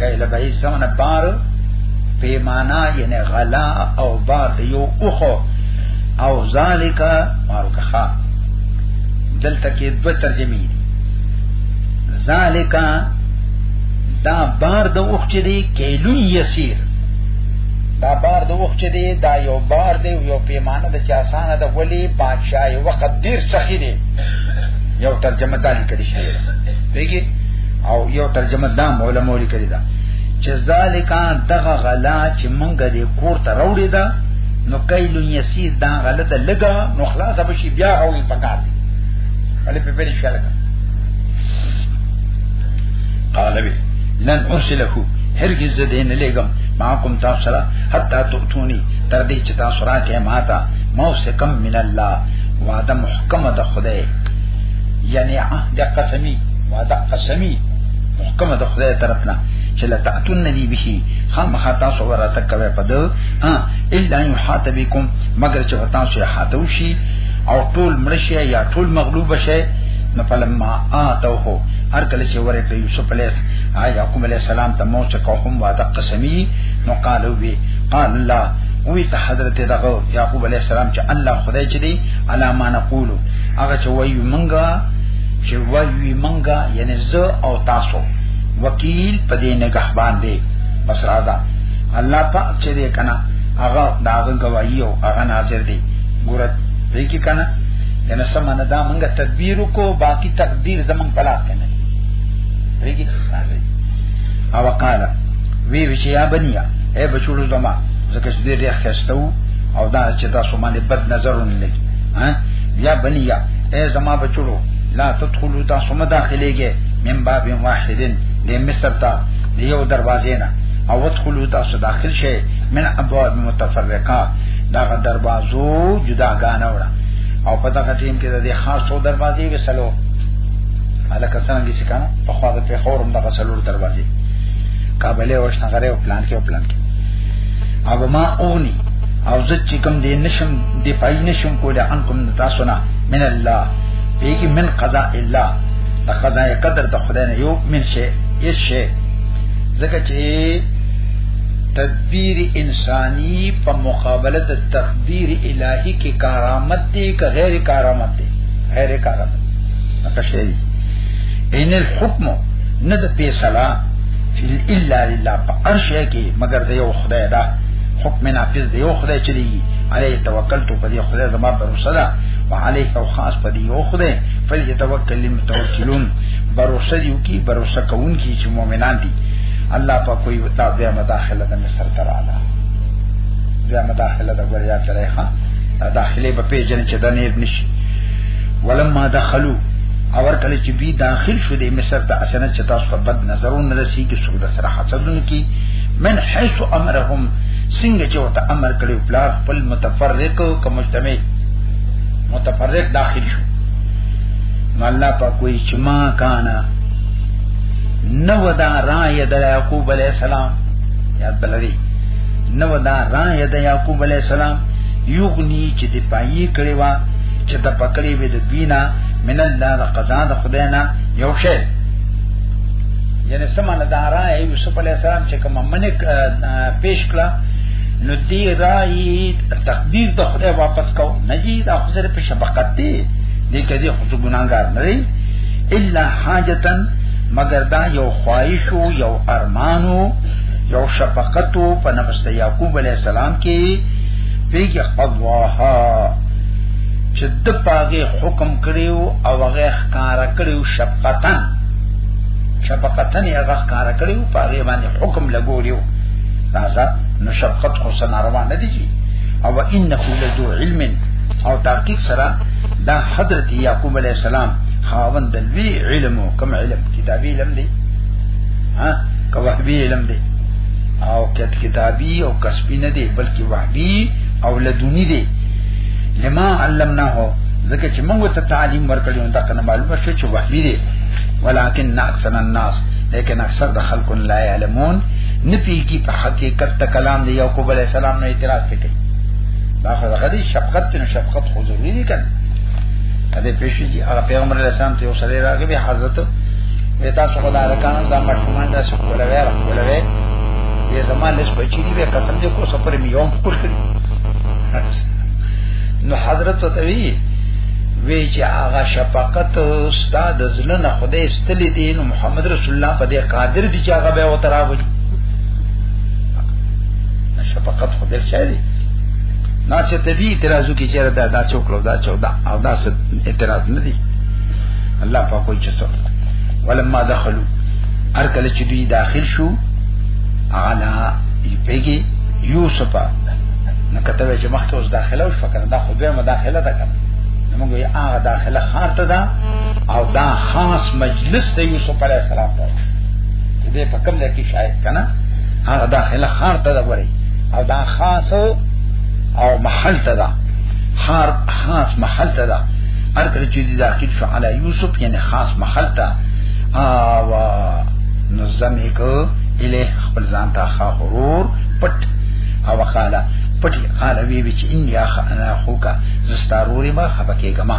کله به یې زمونه بار پیمانا یعنی غلا او بار یو اوخو او ذالک مارکخا دلته کې دوه ترجمې دي ذالک دا بار د اوخ چې دی کیلون یسیر دا بار د وخت دی دا یو بار دی یو پیمانه د چا سانه د ولی بادشاہي وخت ډیر سخی دی یو ترجمه دالی کړی شي پیګی او یو ترجمه دا علماء لیکلی دا چې ذالک دغه غلا چې مونږ دې کور ته راوړی دا نو کایل یسیر دا غلا د لګا نو خلاص به شي بیا او پکار دی ولې په پیل شاله قال به لن ارسله هرگز دې نه لګم ما کوم تاسو سره حتا تؤتونی تر دې چې تاسو راکې ماتا موسکم من الله وعده محکمه د خدای یعنی عهد قسمی وعده قسمی محکمه د خدای طرفنا چې لا تاتون ندی به خامخا تاسو ورته کوي په دو ها الا یحاتبکم مگر چې تاسو یې حاتو شي او ټول مرشیا یا ټول مغلوب شي نو فلما اتوه هر کله چې ورته یوسف علیه یعقوب علیه السلام ته مو څه کوم وعده قسمی نو قالو وی قال الله وی ته حضرت دغه یعقوب علیه السلام چې الله خدای چې دی علامه نقول هغه چې وایو منګه چې وی منګه یعنی زه او تاسو وکیل په دې نگهبان دی بس راځه الله پاک چې دې کنه هغه داغه گواہی او هغه ناظر دی ګورت وی کی کنه یعنی سمانه دا منګه تدبیر کو باقی تقدیر زمون پلاس کنه وی کی راځي او قال وی وشیا بنیا اے بچولو زما زکه دې ډېر خستو او دا چې تاسو باندې بد نظرونه لګي ها یا بنیا اے زما بچړو لا تدخلوا تاسو مه داخليږئ من باب واحدن د مصر ته دیو دروازې نه او ودخلوا تاسو داخل شئ من ابواب متفرقه دا دروازو جدا غانه وړه او په دغه ټیم کې د دې خاصو دروازې وسلو الکه څنګه چې کنه په خوا د پیښور هم دغه سلور دروازې کابل او شنغره او پلان کې او پلان کې او ما اونی او زه چې کوم دې نشم دی پای نشم کوله انکم تاسو نه من الله بیگی من قضاء الله د قضاء قدر د خدای نه یو من شي یس شي ځکه چې تدبیر انسانی په مقابله د تقدیر الهی کې کارآمد دی که غیر کارآمد دی غیر کارآمد نقشه دی ان الحكم نه د پیسلا الا لله په ارشه کې مگر د یو خدای دا حکم نافذ دی یو خدای چلیږي علی توکل تو پدی خدای زما بروسه ده وعلی او خاص پدی او خدای فل یتوکل المتوکلون بروسه دیو کی بروسه کون کی چې مؤمنان دي الله په کوئی وتا بیا مداخله د مصر تراله بیا مداخله د ګوریا ترېخه داخله به پیجن چې د نیر نشي ولما دخلوا اور کله چې بي داخل شو د مصر ته اسنه چې تاسو ته بد نظرونه رسیږي څو د سره حسدون کی من حيث امرهم څنګه چې ورته امر کړو پلار خپل متفرق او کمجتمع متفرق داخل شو نو الله پاک وی چې ما کانا نو دا رای د یعقوب علی السلام یاد بلری نو دا رای د یعقوب علی السلام یغنی چې د پایې کړي وا چې د پکړې وې د دینا من الله د قضا د خدای نه یو شی یعنی سمانه دا رای یوسف علی السلام چې کوم منک پیش کړه نو دی رای تقدیر د خدای واپس کو نجی دا خزر په شفقت دی دې کدی خو ګناګار نه دی الا حاجتن مگر دا یو خواهش او یو ارمانو یو شفقت په نفس د یعقوب علی السلام کې پیګه الله چې د پاغه حکم کړیو او هغه ښکارا کړیو شفقتن شفقتن هغه ښکارا کړیو پاغه باندې حکم لګولیو راځه نو شفقت خو سناروا نه دی او انه لذو علم او تحقیق سره دا حضرت یعقوب علی السلام خاوند د لوی علم کوم علم کتابی علم دی ها که وحبی علم دی او کت کتابی او کسبی نه دی بلکې وحبی او لدونی دی لما علمنا هو ځکه چې موږ ته تعلیم ورکړو دا کنه معلومه شو چې وحبی دی ولکن اکثر الناس لیکن اکثر د خلکو لا علمون نه پیږي په حقیقت ته کلام دی یعقوب علی السلام نه اعتراض کوي دا خو غدي شفقت ته شفقت خو ضروری دي کنه دا دې پېښې دي هغه پیغمبر علی السلام ته وسره راغی به حضرت وتا څو خدای راکانو دا مټمان دا څو ولا ویرا ولا وی دې زمان لږ پچی دی به قسم دې کو سفر میوم پټ کړی نو حضرت وتوی وی چې هغه شفقت استاد زلنه خدای تللی دی نو محمد رسول الله په دې قادر دی چې هغه به وتراوي شفقت خو دل شایي نه چې ته دې اعتراضو کې چیرې دا دا څوک لو دا څو دا او دا څه اعتراض نه دی الله په کوئی څه ولما دخلوا هر کله چې دوی داخل شو علا پیګي یوسف نه کته چې مخکې اوس داخله وش فکر دا خو به مداخله ده کنه موږ یې هغه داخله خاطه ده او دا خاص مجلس د یوسف علی السلام دی چې دې په کوم ځای کې شاید کنه هغه داخله خار ته دا وړي او دا خاص او محل ته دا خار خاص محل ته دا هر کله چې داخل شو علی یوسف یعنی خاص محل ته او نظم یک اله خپل ځان ته خا غرور پټ او وقاله پټي قال وی وی چې ان یا انا خوکا زستاروري ما خبکه ګما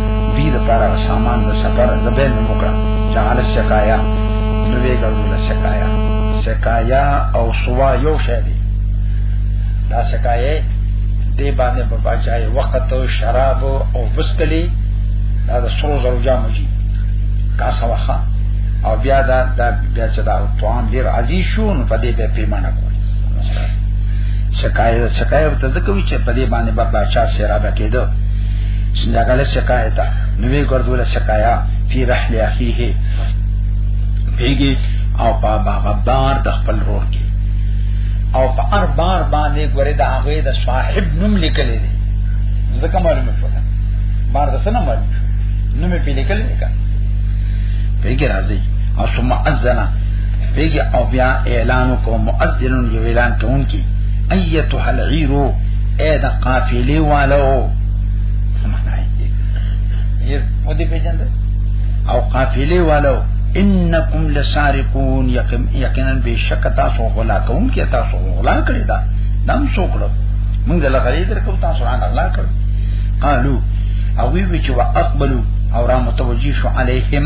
بی د پارا سامان د سفر د بین مکرم جعل السقایا نوې ګرځول السقایا سقایا او سوا یو شی دی دا سقایا دی باندې په بچای وخت او شراب او بسکلی دا د سرو زرو جامو جی کا سواخه او بیا دا دا بیا چې دا طعام ډیر عزیز شو نو په دې به پیمانه کوي سقایا سقایا ته ځکه وی چې په دې باندې بابا چا سره راکېدو شندګل شکایت نو وی ګرځول شکایا فی رحل اخیه بیگی او پا بابا بار د خپل رور کې او په ار بار باندې ګوره د هغه د صاحب نوم لیکل دي ځکه معلومه شو بار د سنم معلوم شو نوم په لیکل نه کا بیگی راځي او ثم اذن بیگی او بیا اعلان کو مؤذن یو اعلان کوونکی ایتها العیرو اې د قافلې والو ودی پیجن ده او قافله والو انکم لسارقون یقینا بشک تاسو غلا کوم کې تاسو غلا کړی دا نام سو کړو موږ له غری درکو تاسو رانه غلا کړو قالو او وی وی چې واقبلوا او را متوجی شو علیهم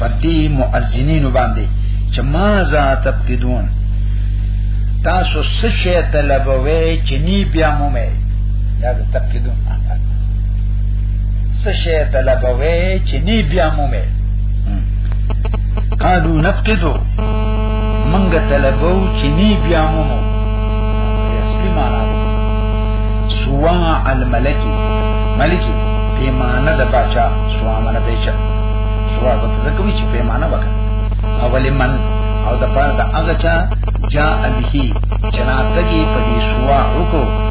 پدی مؤذنین باندې چې ما ذا تفقدون تاسو څه شی طلبوي چې نی بیا مومه دا د تقیدون معنا څه شی طلبوي چې نی بیا مومه قالو نفقدو منګه طلبو چې نی بیا مومو اصلي معنا سوا الملکی ملکی پیمانه د باچا سوا منه بیچا سوا په تذکوي چې پیمانه وکړه اول من او د پاره د هغه چا جا به جناتګي په دې سوا وکړو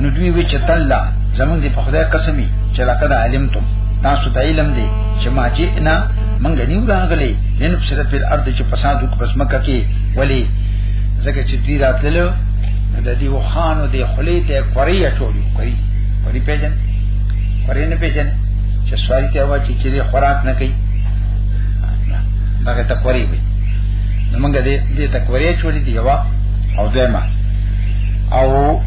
نو دوی وی چې تلا زمونږ دی په خدای قسمی چې لقد علمتم تاسو ته علم دی چې ما جئنا مونږ نیو راغلی لن بسر په ارض چې فساد وک پس مکه کې ولی زکه چې دوی راتللو د دې وخانو دی خلی ته کوری اچولی کوری کوری پیژن کوری نه پیژن چې سوال ته وا چې کلی خوراک نه کوي دغه ته کوری وي نو مونږ دې دې ته کوری چولې دی وا او دیمه او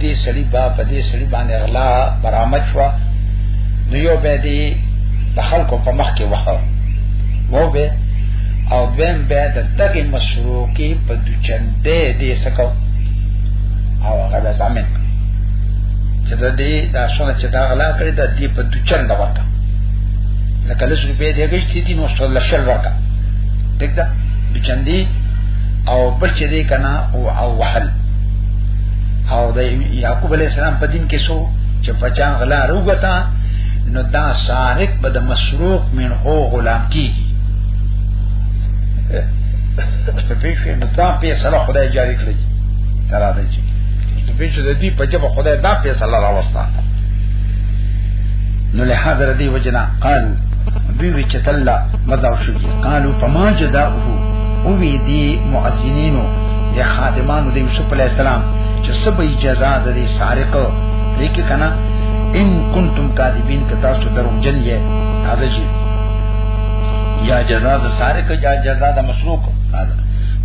دې سړي با په دې سړي باندې غلا برامج شو نو یو به دې د خلکو په مخ کې وه وو به او بهم به د دغه مسروقي په دوچندې دې سکو او هغه به زامن چې د دې د اسونه چې دا غلا کړی د دې په دوچند ورته لکه لس روپې دې غشتي دي نو څو لشل ورته دګدا دوچندې او بل چې دې کنا او او وحل او د یعقوب علی السلام په دین کې سو چې بچان غلا روغتا نو دا سارق به د مسروق من هو غلام کیږي ته پیښه نو دا په سره خدای جاری کړی ترا دې چې ته پیښه د دې په جبه خدای دا په سره راوستا نو له حاضر دی وجنا قال بي وی چې تلا مداو شو قالو پما جدا هو او وی دی مؤذنینو د خادمانو د یوسف علی السلام چې سبې جزاء د سارق لیکي کنه ان کنتم کاذبین که تاسو درو جن یې هغه جی یا جزاء د سارق یا جزاء د مسروق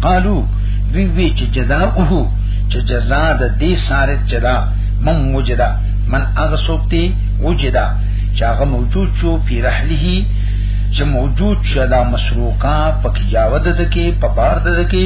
قالو وی وی چې جزاء اوه چې جزاء د دې سارق جدا من وجدا من هغه سوکتی وجدا چې هغه موجود شو په رحله چې موجود شدا مسروقا پکې جاود دکې په بار دکې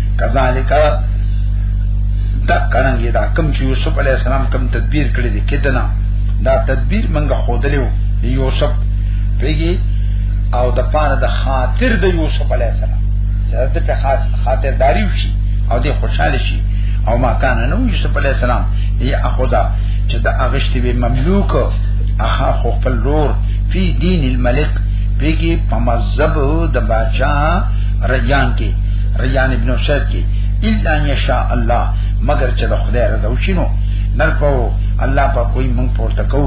کذالک دا قرانګي دا کم چې یوسف علی السلام کم تدبیر کړی دی کدنا دا تدبیر منګه خودلیو یوسف پیږي او د پاره د خاطر د یوسف علی السلام چې د په خاطر داریو شي او د خوشاله شي او ما کان نو یوسف علی السلام یې اخدا چې د اغشتي به مملوک اخا خو خپل رور فی دین الملک پیږي په مذهب د باچا رجان کې ریان ابن سید کې الا ان یشاء الله مگر چې د خدای رضا وشینو نرفو الله په کوئی مونږ پورته کو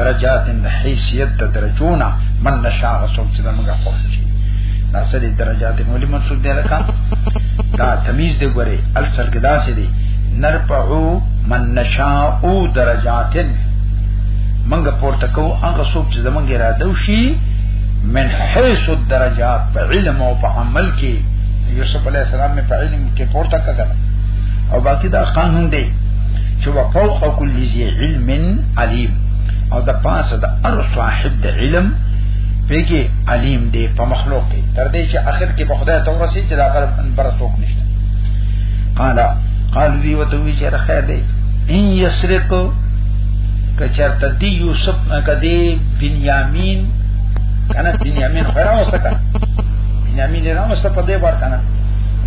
درجات د حیثیت د درجونه من نشاء غسوک چې موږ خوښ شي دا سړي درجات مولی منصوب دی لکه دا تمیز دی ګوره السر کې دا سې دی نرفعو من نشاء درجات منګ پورته کو هغه څوک چې زمونږ اراده وشي من حيث الدرجات په علم او په عمل کې یوسف علی السلام می په علم کې پورته کړل او باقی دا قانون دی چې وا فوق کل ذی علم علیم او د پاسه د ار صاحب د علم پیګي علیم دی په مخلوق کې تر دې چې اخر کې په خدای ته ورسي چې دا غرب انبر څوک نشته قال قال دی وتوی چې خیر دی ان یسرق کچرته دی یوسف کدی بنیامین کنه بنیامین خورا وسکه بنیامین نه مست په دې ور کنه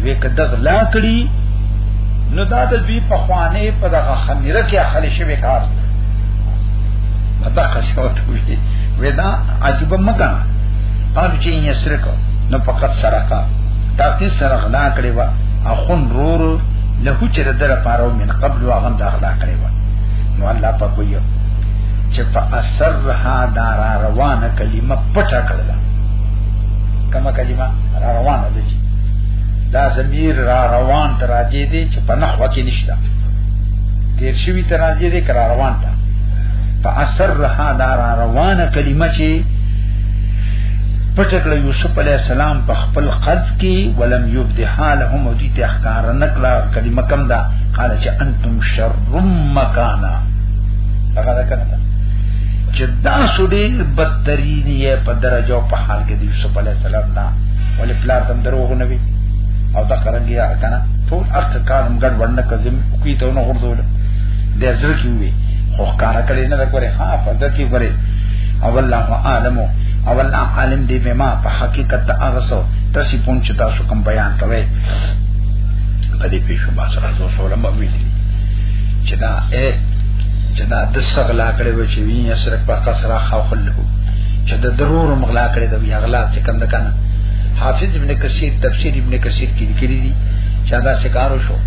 وې کده غلا کړی نو دا د دوی په خوانه په دغه خمیره کې اخلي شوی کار دا قصوت وی ودا عجب مګه قال چې یې سرکو نو فقط سرقا دا چې سره غلا کړی و اخون رور له چې در پاره من قبل واغم دا غلا کړی و نو الله په کویو چې په اثر ها دارا روانه کلمه پټه کړل کما کلمه را روانه ده چې دا زمير را روان تراجه دي چې په نحوه کې نشته تیر شوی تراجه دي کرا روان تا په اثر رها دا را روانه کلمه چې پټکړه یوسف علی السلام په خپل قلب کې ولم یبدها لهم او دې احکار نکړه کلمه کم دا قال چې انتم شر مکانا هغه دا کنه چې دا سړي بدترین یې په درجه او په حال کې د یوسف علی السلام نه ولې پلار تم دروغ نه وي او دا قرنګي یا کنه ټول اخ کار هم ګډ ورنه کزم کوي ته نه غردول د زړه کې وي خو کار کړي نه کوي ها په ځکه کې کوي او الله عالم او الله عالم دې بما په حقیقت هغه سو تاسو پونچ تاسو کوم بیان کوي په دې پیښو ما سره زو سولم ویلي چې دا اے چې دا د سغلا کړې و چې وی اسرک په قصر خو خلو چې د ضرور مغلا کړې د بیا غلا چې کم کنه حافظ ابن کثیر تفسیر ابن کثیر کې لیکلي دي چې دا سکارو شو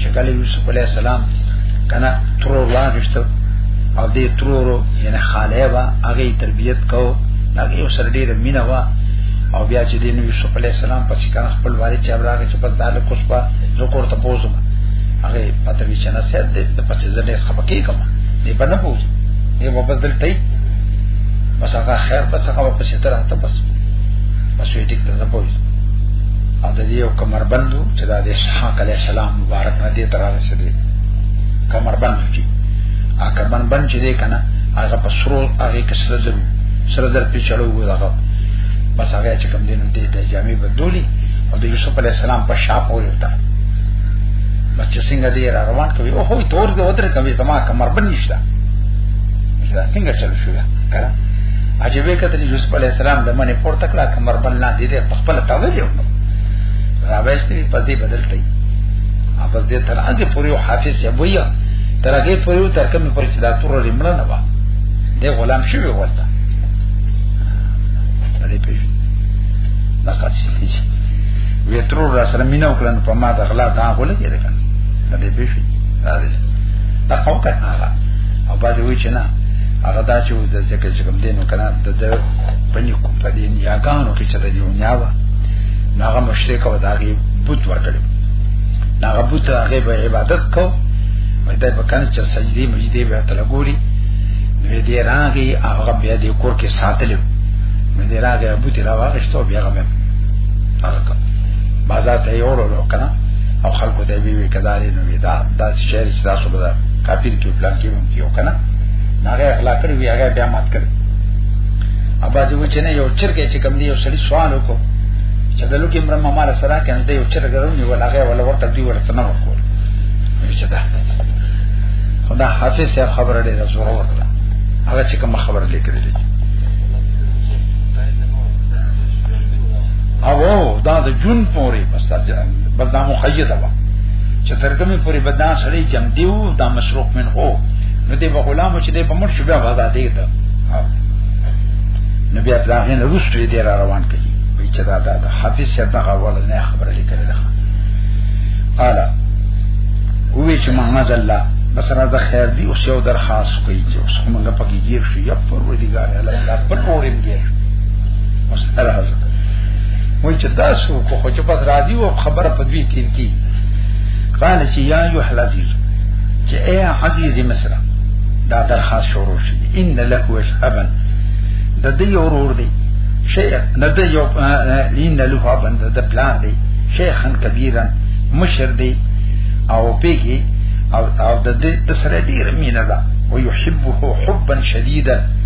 چې کله یوسف علی السلام کنه تر واغشت او دې ترورو یعنی خاله وا هغه تربیت کو هغه یو سره ډیره مینا وا او بیا چې دین یوسف علی السلام پس کان خپل والد چې راغی چې پس داله کوسپا زو کوړه پوزم هغه پته وی چې نه سید دې پس زنه خپه کېږم دې باندې پوه دې واپس دلته بس هغه خیر بس هغه واپس ته راته بس بس یې ټیک ته پوه او د دې یو کمر بندو چې دا د اسحاق علی السلام مبارک نه دې تر رسیدي کمر بند کی ا کمر بند چې دې کنه هغه په سرو هغه کې سره زرو سره زر په چلو وو هغه بس هغه چې کوم دین دې د جامع بدولی او د یوسف علی السلام په شاپ ورته بچو څنګه دی را روان کوي او هو تور دی ودر کوي زما کمر بند نشته څنګه چل شو دا کړه عجیبه کتل یوسف علی السلام د منی پورته کړه کمر بند نه دی په خپل تاوه دی را وېستې په دې بدل کړي اپس دې تر هغه پورې حافظ یا ویا تر هغه پورې تر کومه پورې چې دا تور ریمړ نه و دې غلام شوی ورته دې پیژنه لقد شفيت وی ترور را سره مینه وکړن په ما د غلا دا غولې دې کړ دا دې به شي دا دې دا خو کړه هغه او باز وی چې نه هغه دا چې د ذکر چې کوم دین وکړه د د پنی کو په دین یا ګانو کې چې د یو نیاوه ناغه مشرک او داغي بوت ورکړي ناغه بوت هغه به عبادت کو وای دا په کانه چې سجدي مجدي به تل ګوري نو دې راغي هغه بیا دې کور کې ساتلو نو دې راغي بوت راوښتو بیا هغه هغه بازار ته یو ورو کنه او خلکو ته وی وی کدارې نو وی دا دا شعر چې تاسو به کاپیر کې پلان کې مونږ یو کنه هغه اخلاق کړی وی هغه بیا مات کړی ابا چې و چې نه یو چرګه چې کم دی یو سړي سوال وکړ چې د لوګي مرمه مال سره کنه دی یو چرګه رونی ولا هغه ولا ورته دی ورته نه ورکول چې دا خدا حافظ صاحب خبره ډیره زوره ورته هغه چې کوم خبره لیکلې او دا د جون پورې بس بس دا مخیده وا چې ترګمه پورې بدان سړی جم دیو دا مشروق من هو نو دې په غلام چې دې په مر شو بیا وزا دی ته نو بیا دا غین روسټری دی را روان کړي وی چې دا دا, دا حافظ صاحب دا غوړ نه خبره لیکل ده قال وی چې محمد الله بس را ده خیر دی اوس یو درخواست کوي چې اوس موږ پکې گیر شو یا پر ودی ګار الله پر پورې گیر شو مسله راځه وای چې تاسو کو خو چې بس راضي او خبره په دوی تیر کی قال چې یا یو حلزی چې اے عزیز مصر دا درخواست شروع شي ان له ابن د دې اورور دی شیء نه د یو لین له ابن د پلان دی شیخن کبیرن مشر دی او پیږي او او د دې سره ډیر مینه ده ويحبه حبا شديدا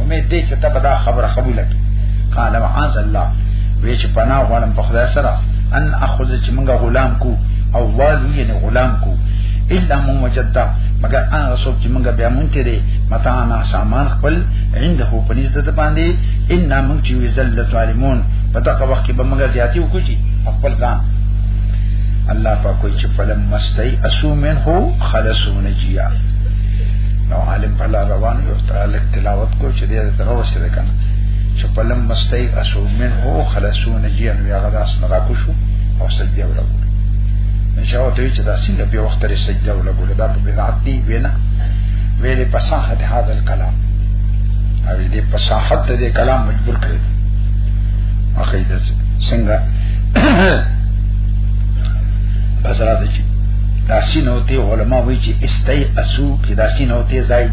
امید دې چې ته به دا خبره قبول کړې قال معاذ الله وی چې پناه غواړم په خدای سره ان اخذ چې موږ غلام کو او والو یې نه غلام کو الا مو مجدا مگر هغه څوک چې موږ بیا مونږ ته دي متانا سامان خپل عنده په نزدت باندې ان موږ چې وزل ظالمون په دغه وخت کې به موږ زیاتی وکړي خپل ځان الله په کوئی چې فلم مستي اسو منه خلصو نجیا نو عالم په لار روان تعالی تلاوت کو چې دې ته راوښته ده کنه چې په لم مستي اسو من هو خلاصو نجي ان بیا غدا سن راکو شو او سجده ولا ان شاء الله دوی چې دا سینه په وخت لري سجده ولا ګول دا په بدعت دی وینا ویلې په صحت هاذ الكلام او دې په صحت دې کلام مجبور کړی اخی دې څنګه بس راځي چې داسي نوته علما وایي چې استای اسو کې داسي نوته زائد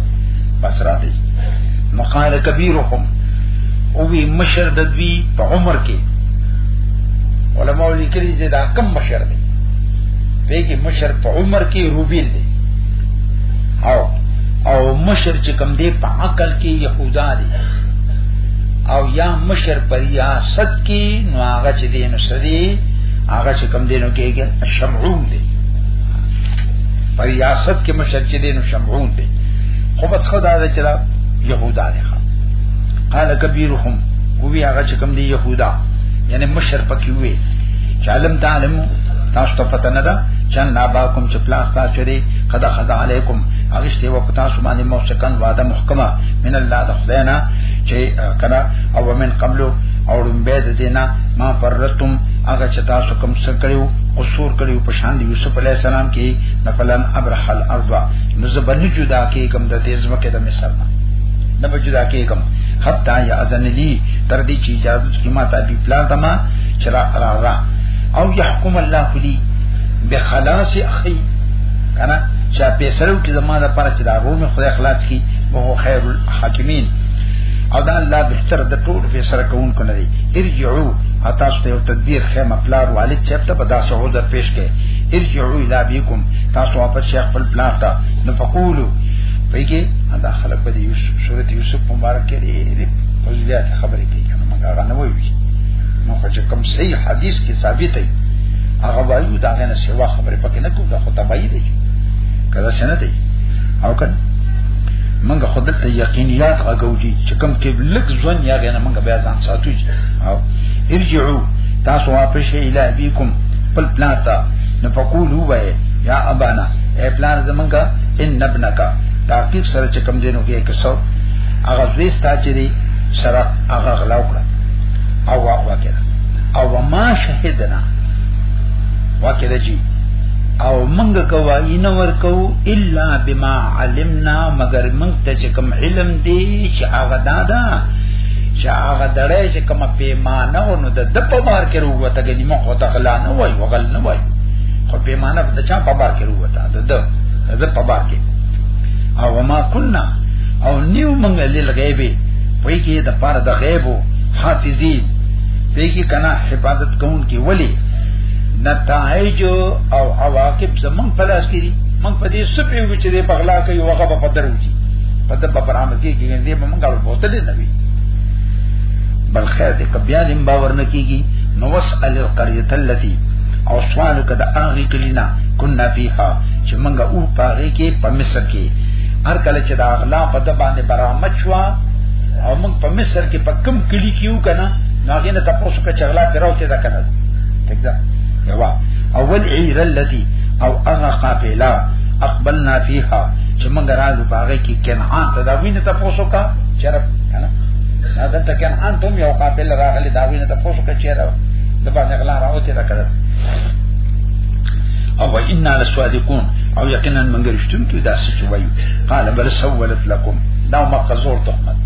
بس راځي نو قال کبیرهم او وی مشر د دوی په عمر کې علماء لیکلي چې دا کم مشر دی په کې مشر په عمر کې روبیل دی او او مشر چې کم دی په عقل کې يهودا دی او یا مشر په ریاست کې نو هغه چې دی نو سړي هغه چې کم دی نو کېږي شمعون دی په ریاست کې مشر چې دین شمعون دی خو بس خدا دې چې يهودا نه قال کبیرهم وی هغه چې کوم دی يهودا یعنی مشر پکې وی چې علم تعلم تاسو ته پته نه ده چې نه با کوم چې پلاس تاسو چری خدا خدا علیکم هغه شته وخت تاسو باندې موثقن وعده محکمه من الله د خداینا چې کنا او من قبل او رمبه دینا ما فرتم هغه چې تاسو کوم څه کړیو قصور کړي په شان د یوسف علی السلام کې نفلن ابرح الارض نو زبن جدا کې کوم د دې زمکه د مصر نه نه بجدا کې کوم حتا یا اذن لی تر دې چې اجازه کی ما ته بي پلان تما چرا را را او يحكم الله لي بخلاص اخي کنه چې په سره کې زمانه پر چې دا رومه خدای خلاص کی وو خير الحاکمین او دا الله بهتر د ټول فیصله کوونکو نه دی ارجعو اتا ست یو تدبیر خیمه پلار والد چپ ته په داسو عذر پیش کې ارجعوا الى ابيكم تاسو واپس شیخ خپل پلان ته نو فقولو پیګه دا خلک په یوسف سورته یوسف مبارک کې دې فضیلت خبرې کوي نو موږ هغه نه وایو نو چې کوم صحیح حدیث کې ثابت دی هغه وایو دا غنه سیوا خبرې پکې نه کوو دا خو تبعی دی کله څنګه دی او کله منګه خود ته یقینیات غوږی چې کوم کې لک ځون یا غنه منګه بیا ځان ساتو چې او ارجعو تاسو واپس شئ الی ابيکم خپل پلار ته نو فقولو وای یا ابانا اے پلار زمونږه ان نبنکا تحقیق سره چې کم دینو کې کسو هغه زویستا چې دی سره هغه غلا وکړه او واقع کړه او ما شهدنا واقع دی او منګ کوا ان ور کو الا بما علمنا مگر منګ ته چې کوم علم دی چې هغه دادا چې هغه دړې چې کوم پیمانه و نو د د په بار کې وروته غنی مخ او تغلا نه وای وغل نه وای خو پیمانه په چا په بار کې وروته د د د په بار کې او ما كنا او نیو موږ لیل غیبی په کې د پاره د غیبو حافظین په کې کنا حفاظت کوون کې ولی نتایج او عواقب زمون پلاس کړي موږ په دې سپیو چې په غلا کوي وغه په درو کې په د برامه کې کې دې موږ غواړو بوتل نه بل خیر دې کبیا دې باور نه کیږي نو وسأل القريه التي او سوال کده هغه کلینا كنا فيها چې موږ او پاره کې په مصر کې هر کله چې دا اغلا په د باندې برامت شو او موږ په مصر کې په کم کلی کې یو کنه ناګه نه تاسو کې چغلا پیروته دا کنه ټیک ده یوا اول عیر الذي او هغه قافله اقبلنا فيها چې موږ راځو باغې کې کنعان ته دا وینې تاسو کا چرپ کنه دا ته کان ان تم یو قاتل راغلی دا وینه ته پوسو کې چیرې د باندې غلا راوته دا کړه او و ان لسوادقون او یقینا منګ رښتون کې دا څه وایي قال بل سولت لكم دا ما قزور تهمت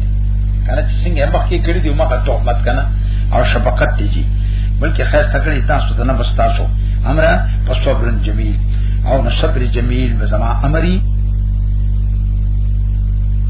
کنه چې څنګه مخکې کړی دی ما قزور تهمت کنه او شفقت دی جی بلکې خیر تکړی تاسو ته نه بس تاسو امره پس صبر جمیل او نصبر جمیل بزما امری